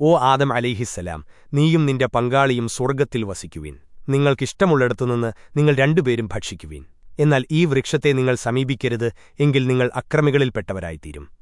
ഓ ആദം അലിഹിസ്സലാം നീയും നിന്റെ പങ്കാളിയും സ്വർഗത്തിൽ വസിക്കുവിൻ. നിങ്ങൾക്കിഷ്ടമുള്ളിടത്തുനിന്ന് നിങ്ങൾ രണ്ടുപേരും ഭക്ഷിക്കുവിൻ. എന്നാൽ ഈ വൃക്ഷത്തെ നിങ്ങൾ സമീപിക്കരുത് എങ്കിൽ നിങ്ങൾ അക്രമികളിൽപ്പെട്ടവരായിത്തീരും.